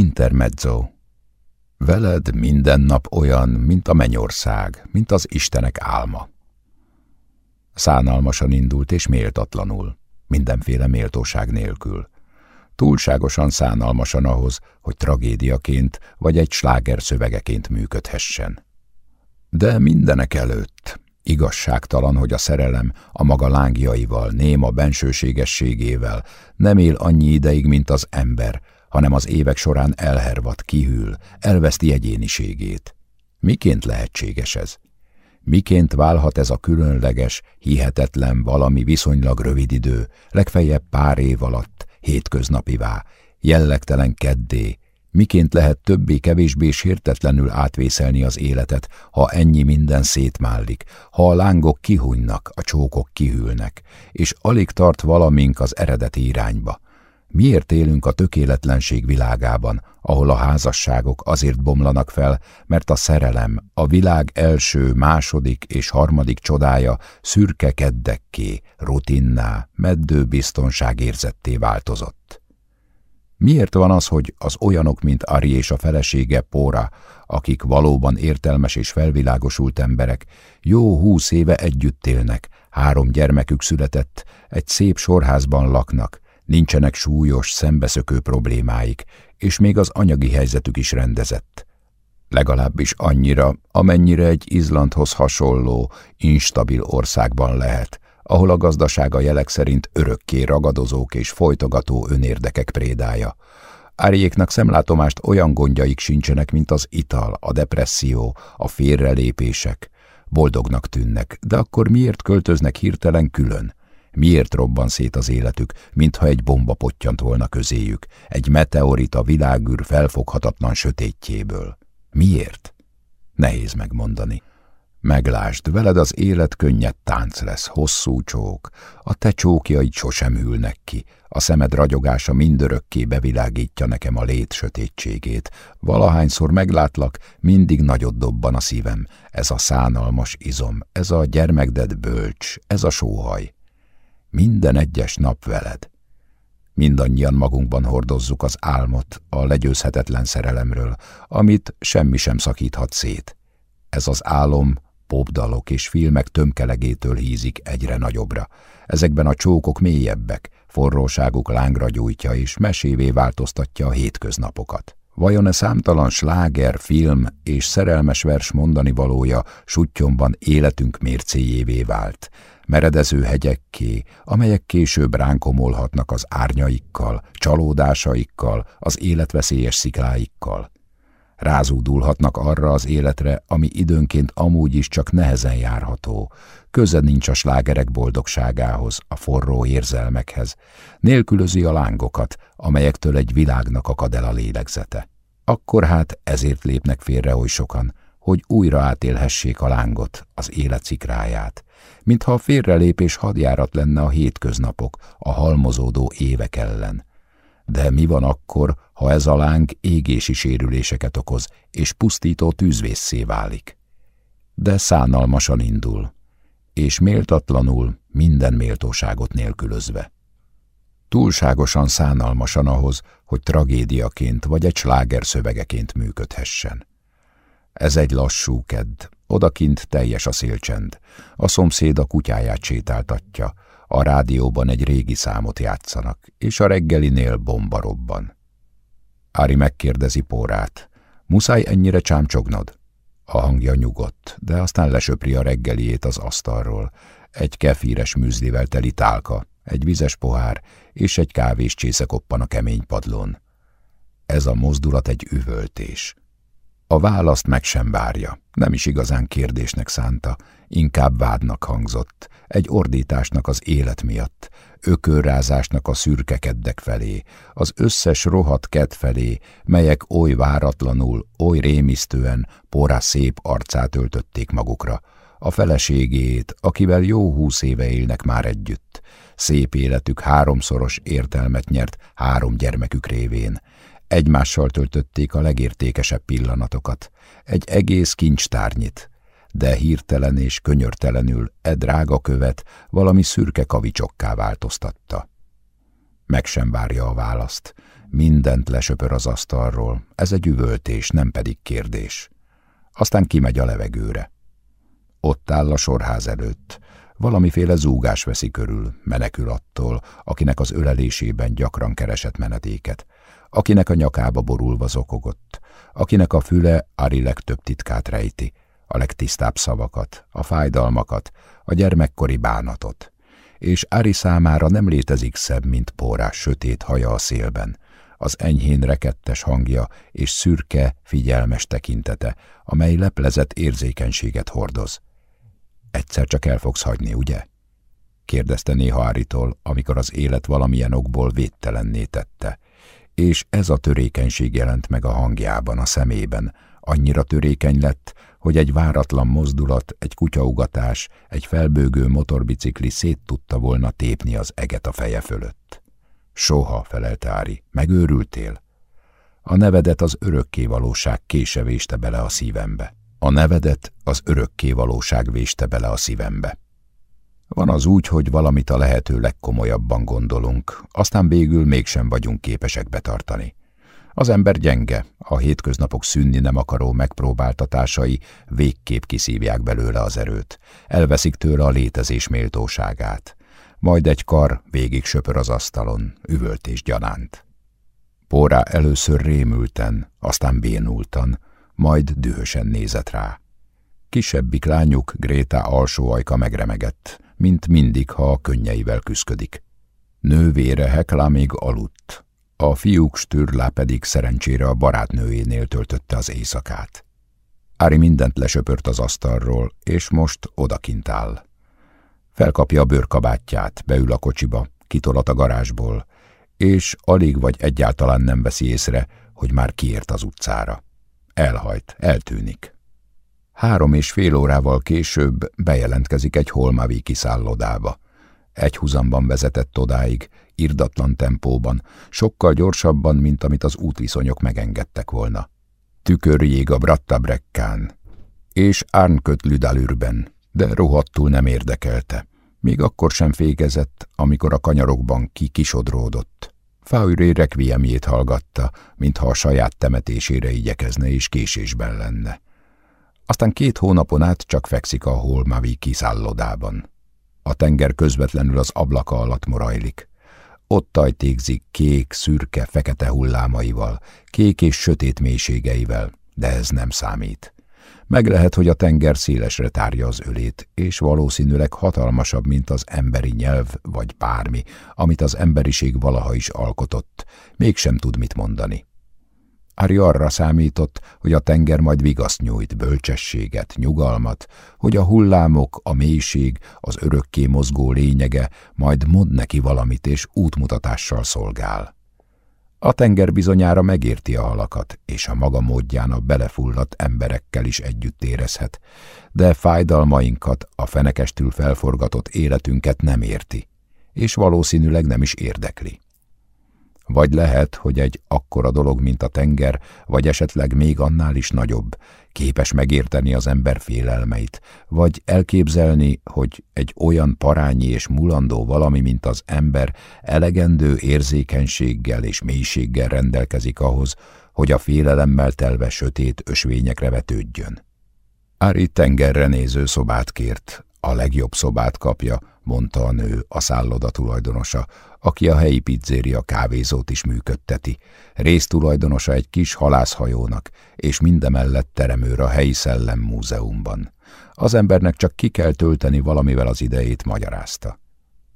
Intermezzo Veled minden nap olyan, mint a mennyország, mint az Istenek álma. Szánalmasan indult és méltatlanul, mindenféle méltóság nélkül. Túlságosan szánalmasan ahhoz, hogy tragédiaként vagy egy sláger szövegeként működhessen. De mindenek előtt igazságtalan, hogy a szerelem a maga lángjaival, néma bensőségességével nem él annyi ideig, mint az ember, hanem az évek során elhervad, kihűl, elveszti egyéniségét. Miként lehetséges ez? Miként válhat ez a különleges, hihetetlen valami viszonylag rövid idő, legfeljebb pár év alatt, hétköznapivá, jellegtelen keddé, miként lehet többé-kevésbé sértetlenül átvészelni az életet, ha ennyi minden szétmállik, ha a lángok kihunynak, a csókok kihűlnek, és alig tart valamink az eredeti irányba, Miért élünk a tökéletlenség világában, ahol a házasságok azért bomlanak fel, mert a szerelem, a világ első, második és harmadik csodája szürke keddekké, rutinná, meddő biztonságérzetté változott? Miért van az, hogy az olyanok, mint Ari és a felesége Póra, akik valóban értelmes és felvilágosult emberek, jó húsz éve együtt élnek, három gyermekük született, egy szép sorházban laknak, nincsenek súlyos, szembeszökő problémáik, és még az anyagi helyzetük is rendezett. Legalábbis annyira, amennyire egy Izlandhoz hasonló, instabil országban lehet, ahol a gazdasága jelek szerint örökké ragadozók és folytogató önérdekek prédája. Árjéknak szemlátomást olyan gondjaik sincsenek, mint az ital, a depresszió, a félrelépések. Boldognak tűnnek, de akkor miért költöznek hirtelen külön? Miért robban szét az életük, mintha egy bomba pottyant volna közéjük, egy meteorit a világűr felfoghatatlan sötétjéből? Miért? Nehéz megmondani. Meglásd, veled az élet könnyed tánc lesz, hosszú csók. A te csókjaid sosem hűlnek ki, a szemed ragyogása mindörökké bevilágítja nekem a lét sötétségét. Valahányszor meglátlak, mindig nagyot dobban a szívem. Ez a szánalmas izom, ez a gyermekded bölcs, ez a sóhaj minden egyes nap veled. Mindannyian magunkban hordozzuk az álmot a legyőzhetetlen szerelemről, amit semmi sem szakíthat szét. Ez az álom popdalok és filmek tömkelegétől hízik egyre nagyobbra. Ezekben a csókok mélyebbek, forróságuk lángra gyújtja és mesévé változtatja a hétköznapokat. Vajon a számtalan sláger, film és szerelmes vers mondani valója sutyomban életünk mércéjévé vált, meredező hegyekké, amelyek később ránkomolhatnak az árnyaikkal, csalódásaikkal, az életveszélyes szikláikkal. Rázúdulhatnak arra az életre, ami időnként amúgy is csak nehezen járható, köze nincs a slágerek boldogságához, a forró érzelmekhez, nélkülözi a lángokat, amelyektől egy világnak akad el a lélegzete. Akkor hát ezért lépnek félre oly sokan, hogy újra átélhessék a lángot, az élet szikráját, mintha a félrelépés hadjárat lenne a hétköznapok, a halmozódó évek ellen. De mi van akkor, ha ez a láng égési sérüléseket okoz, és pusztító tűzvészé válik? De szánalmasan indul, és méltatlanul minden méltóságot nélkülözve. Túlságosan szánalmasan ahhoz, hogy tragédiaként vagy egy sláger szövegeként működhessen. Ez egy lassú kedd, odakint teljes a szélcsend. A szomszéd a kutyáját sétáltatja, a rádióban egy régi számot játszanak, és a reggelinél bomba robban. Ári megkérdezi Pórát, muszáj ennyire csámcsognod? A hangja nyugodt, de aztán lesöpri a reggeliét az asztalról. Egy kefíres műzlivel teli tálka, egy vizes pohár és egy kávés csésze koppan a kemény padlón. Ez a mozdulat egy üvöltés. A választ meg sem várja, nem is igazán kérdésnek szánta, inkább vádnak hangzott, egy ordításnak az élet miatt, ökörrázásnak a szürke keddek felé, az összes rohadt ked felé, melyek oly váratlanul, oly rémisztően porá szép arcát öltötték magukra, a feleségét, akivel jó húsz éve élnek már együtt. Szép életük háromszoros értelmet nyert három gyermekük révén, Egymással töltötték a legértékesebb pillanatokat, egy egész kincstárnyit, de hirtelen és könyörtelenül e drága követ valami szürke kavicsokká változtatta. meg sem várja a választ. Mindent lesöpör az asztalról, ez egy üvöltés, nem pedig kérdés. Aztán kimegy a levegőre. Ott áll a sorház előtt. Valamiféle zúgás veszi körül, menekül attól, akinek az ölelésében gyakran keresett menetéket, akinek a nyakába borulva zokogott, akinek a füle Ari legtöbb titkát rejti, a legtisztább szavakat, a fájdalmakat, a gyermekkori bánatot. És Ari számára nem létezik szebb, mint pórás sötét haja a szélben, az enyhén rekettes hangja és szürke, figyelmes tekintete, amely leplezett érzékenységet hordoz. Egyszer csak el fogsz hagyni, ugye? kérdezte néha Áritól, amikor az élet valamilyen okból védtelenné tette. És ez a törékenység jelent meg a hangjában, a szemében. Annyira törékeny lett, hogy egy váratlan mozdulat, egy kutyaugatás, egy felbőgő motorbicikli szét tudta volna tépni az eget a feje fölött. Soha, felelte Ári, megőrültél? A nevedet az örökké valóság kése bele a szívembe. A nevedet az örökké valóság véste bele a szívembe. Van az úgy, hogy valamit a lehető legkomolyabban gondolunk, aztán végül mégsem vagyunk képesek betartani. Az ember gyenge, a hétköznapok szűnni nem akaró megpróbáltatásai végképp kiszívják belőle az erőt, elveszik tőle a létezés méltóságát. Majd egy kar végig söpör az asztalon, üvöltés gyanánt. Pórá először rémülten, aztán bénultan, majd dühösen nézett rá. Kisebbik lányuk, Gréta alsó ajka megremegett, mint mindig, ha a könnyeivel küszködik. Nővére Hekla még aludt, a fiúk stürlá pedig szerencsére a barátnőjénél töltötte az éjszakát. Ári mindent lesöpört az asztalról, és most odakint áll. Felkapja a bőrkabátját, beül a kocsiba, kitolat a garázsból, és alig vagy egyáltalán nem veszi észre, hogy már kiért az utcára. Elhajt, eltűnik. Három és fél órával később bejelentkezik egy holmavi kiszállodába. Egy huzamban vezetett odáig, irdatlan tempóban, sokkal gyorsabban, mint amit az útviszonyok megengedtek volna. Tükörjég a Brattabrekkán, és Árnkött Lüdalürben, de rohadtul nem érdekelte. Még akkor sem fékezett, amikor a kanyarokban ki kisodródott. Fauré rekviemjét hallgatta, mintha a saját temetésére igyekezne és késésben lenne. Aztán két hónapon át csak fekszik a Holmavi kiszállodában. A tenger közvetlenül az ablaka alatt morajlik. Ott tajtékzik kék, szürke, fekete hullámaival, kék és sötét mélységeivel, de ez nem számít. Meg lehet, hogy a tenger szélesre tárja az ölét, és valószínűleg hatalmasabb, mint az emberi nyelv vagy bármi, amit az emberiség valaha is alkotott, mégsem tud mit mondani. Ári arra számított, hogy a tenger majd vigaszt nyújt, bölcsességet, nyugalmat, hogy a hullámok, a mélység, az örökké mozgó lényege majd mond neki valamit és útmutatással szolgál. A tenger bizonyára megérti a halakat, és a maga módján a belefulladt emberekkel is együtt érezhet, de fájdalmainkat, a fenekestül felforgatott életünket nem érti, és valószínűleg nem is érdekli. Vagy lehet, hogy egy akkora dolog, mint a tenger, vagy esetleg még annál is nagyobb, képes megérteni az ember félelmeit, vagy elképzelni, hogy egy olyan parányi és mulandó valami, mint az ember, elegendő érzékenységgel és mélységgel rendelkezik ahhoz, hogy a félelemmel telve sötét ösvényekre vetődjön. Ári tengerre néző szobát kért, a legjobb szobát kapja, mondta a nő, a szálloda tulajdonosa, aki a helyi pizzéria kávézót is működteti. Résztulajdonosa egy kis halászhajónak, és mindemellett teremőr a helyi szellem múzeumban. Az embernek csak ki kell tölteni valamivel az idejét, magyarázta.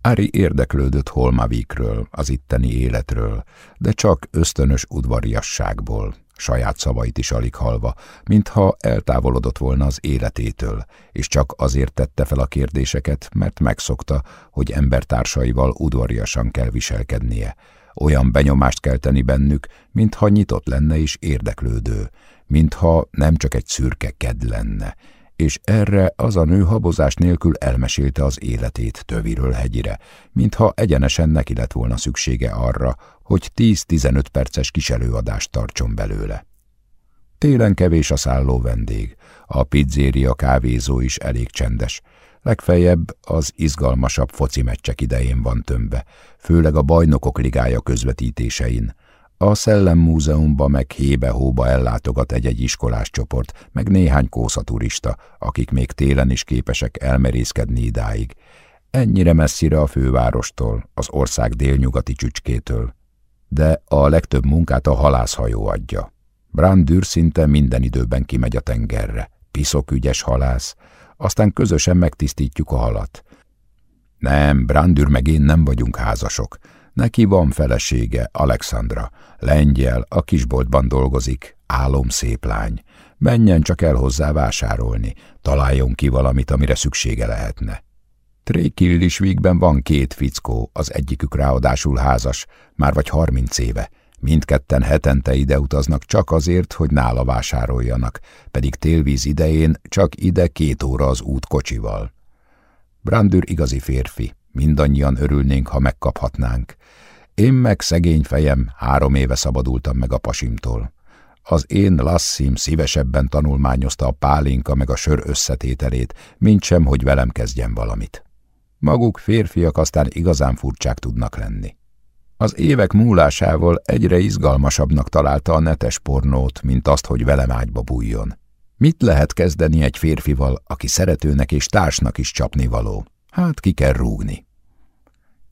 Ári érdeklődött Holmavikről, az itteni életről, de csak ösztönös udvariasságból, saját szavait is alig halva, mintha eltávolodott volna az életétől, és csak azért tette fel a kérdéseket, mert megszokta, hogy embertársaival udvariasan kell viselkednie. Olyan benyomást kell tenni bennük, mintha nyitott lenne és érdeklődő, mintha nem csak egy szürke ked lenne, és erre az a nő habozás nélkül elmesélte az életét töviről hegyire, mintha egyenesen neki lett volna szüksége arra, hogy 10-15 perces kiselőadást tartson belőle. Télen kevés a szálló vendég, a pizzéria kávézó is elég csendes, Legfeljebb az izgalmasabb foci meccsek idején van tömve, főleg a bajnokok ligája közvetítésein. A Szellemmúzeumba meg hébe-hóba ellátogat egy-egy iskolás csoport, meg néhány kószaturista, akik még télen is képesek elmerészkedni idáig. Ennyire messzire a fővárostól, az ország délnyugati csücskétől. De a legtöbb munkát a halászhajó adja. Brandür szinte minden időben kimegy a tengerre. Piszok ügyes halász, aztán közösen megtisztítjuk a halat. Nem, Brandür meg én nem vagyunk házasok. Neki van felesége, Alexandra, lengyel, a kisboltban dolgozik, álom szép lány. Menjen csak el hozzá vásárolni, találjon ki valamit, amire szüksége lehetne. Trékillisvíkben van két fickó, az egyikük ráadásul házas, már vagy harminc éve. Mindketten hetente ide utaznak csak azért, hogy nála vásároljanak, pedig télvíz idején csak ide két óra az út kocsival. Brandür igazi férfi, mindannyian örülnénk, ha megkaphatnánk. Én meg szegény fejem három éve szabadultam meg a pasimtól. Az én lasszim szívesebben tanulmányozta a pálinka meg a sör összetételét, mint sem, hogy velem kezdjen valamit. Maguk férfiak aztán igazán furcsák tudnak lenni. Az évek múlásával egyre izgalmasabbnak találta a netes pornót, mint azt, hogy velem ágyba bújjon. Mit lehet kezdeni egy férfival, aki szeretőnek és társnak is csapni való? Hát ki kell rúgni.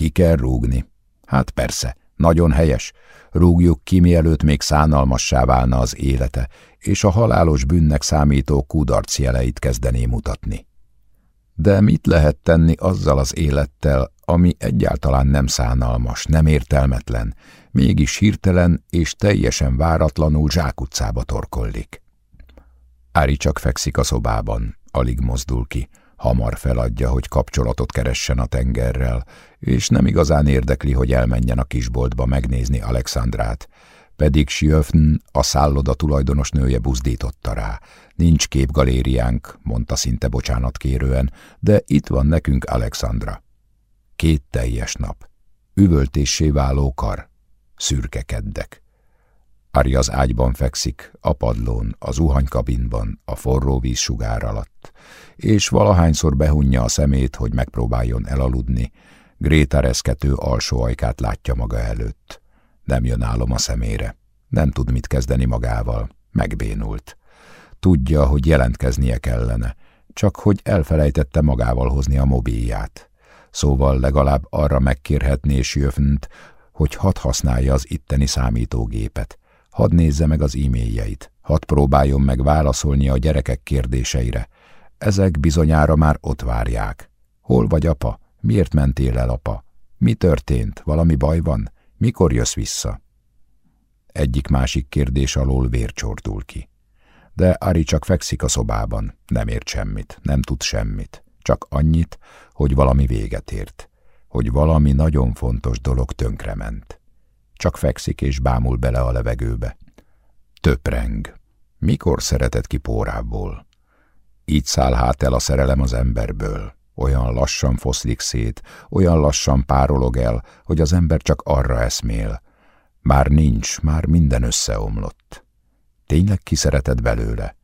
Ki kell rúgni. Hát persze, nagyon helyes. Rúgjuk ki, mielőtt még szánalmassá válna az élete, és a halálos bűnnek számító kudarc jeleit kezdené mutatni. De mit lehet tenni azzal az élettel, ami egyáltalán nem szánalmas, nem értelmetlen, mégis hirtelen és teljesen váratlanul zsákutcába torkollik? Ári csak fekszik a szobában, alig mozdul ki, hamar feladja, hogy kapcsolatot keressen a tengerrel, és nem igazán érdekli, hogy elmenjen a kisboltba megnézni Alexandrát, pedig Sjöfn, a szálloda tulajdonos nője buzdította rá. Nincs képgalériánk, mondta szinte bocsánatkérően, de itt van nekünk Alexandra. Két teljes nap. Üvöltéssé váló kar. Szürke keddek. Ari az ágyban fekszik, a padlón, az uhanykabinban, a forró víz sugár alatt, és valahányszor behunja a szemét, hogy megpróbáljon elaludni, Gréta reszkető alsó ajkát látja maga előtt. Nem jön álom a szemére. Nem tud mit kezdeni magával. Megbénult. Tudja, hogy jelentkeznie kellene, csak hogy elfelejtette magával hozni a mobilját. Szóval legalább arra megkérhetné Sjöfnt, hogy hadd használja az itteni számítógépet, hadd nézze meg az e-mailjeit, hadd próbáljon meg válaszolni a gyerekek kérdéseire. Ezek bizonyára már ott várják. Hol vagy apa? Miért mentél el, apa? Mi történt? Valami baj van? Mikor jössz vissza? Egyik-másik kérdés alól vér csortul ki. De Ari csak fekszik a szobában, nem ért semmit, nem tud semmit, csak annyit, hogy valami véget ért, hogy valami nagyon fontos dolog tönkrement. Csak fekszik és bámul bele a levegőbe. Töpreng. Mikor szeretett ki pórából? Így száll hát el a szerelem az emberből. Olyan lassan foszlik szét, olyan lassan párolog el, hogy az ember csak arra eszmél. Már nincs, már minden összeomlott. Tényleg kiszeretett belőle?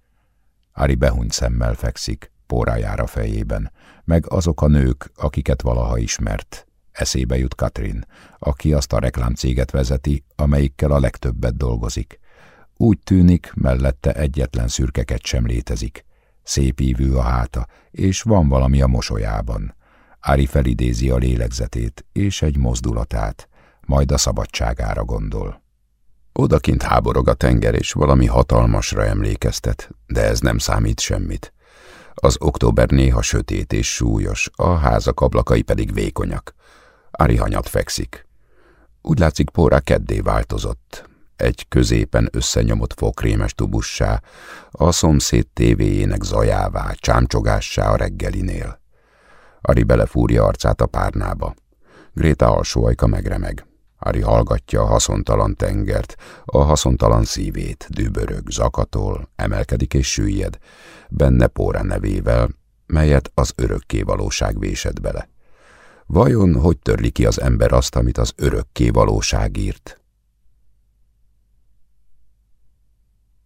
Ári behuny szemmel fekszik, pórájára fejében, meg azok a nők, akiket valaha ismert. Eszébe jut Katrin, aki azt a reklámcéget vezeti, amelyikkel a legtöbbet dolgozik. Úgy tűnik, mellette egyetlen szürkeket sem létezik. Szép ívű a háta, és van valami a mosolyában. Ári felidézi a lélegzetét és egy mozdulatát, majd a szabadságára gondol. Odakint háborog a tenger, és valami hatalmasra emlékeztet, de ez nem számít semmit. Az október néha sötét és súlyos, a házak ablakai pedig vékonyak. Ári hanyat fekszik. Úgy látszik, Póra keddé változott, egy középen összenyomott fokrémes tubussá, a szomszéd tévéjének zajává, csámcsogássá a reggelinél. Ari belefúrja arcát a párnába. Gréta alsó ajka megremeg. Ari hallgatja a haszontalan tengert, a haszontalan szívét, dübörög, zakatol, emelkedik és süllyed, benne Póra nevével, melyet az örökké valóság vésed bele. Vajon hogy törli ki az ember azt, amit az örökké valóság írt?